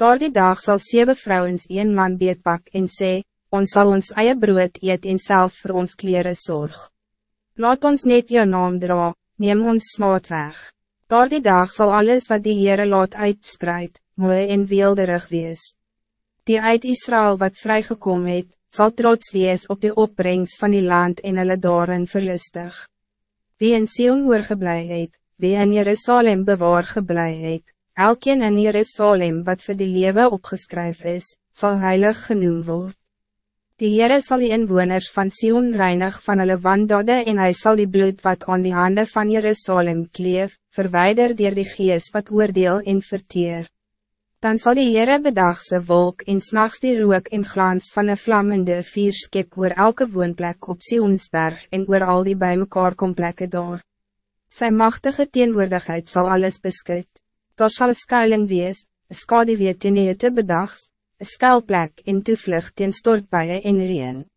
Daar die dag zal zeven vrouwen een man beetpak en sê, ons zal ons eie brood eet en self voor ons kleren zorg. Laat ons net jou naam dra, neem ons smaad weg. Daar die dag zal alles wat die Heere laat uitspreid, mooi en weelderig wees. Die uit Israël wat vrygekom het, sal trots wees op de opbrengst van die land en hulle daarin verlustig. Wie in Sion oorgeblij het, wie in Jerusalem bewaar geblij het, elkeen in Jerusalem wat voor die lewe opgeskryf is, zal heilig genoemd worden. Die Heere sal die inwoners van Sion reinig van hulle wandade en hij zal die bloed wat aan die handen van Jerusalem kleef, verwijder dier die gees wat oordeel en verteer. Dan zal die Heere bedagse wolk en s'nachts die rook en glans van een vlammende vierskip oor elke woonplek op Sionsberg en oor al die bij mekaar komplekke daar. Zijn machtige teenwoordigheid zal alles beskut. Daar sal een skuiling wees, een skadewee ten te bedags, een skuilplek en toevlucht in stortbuien en reen.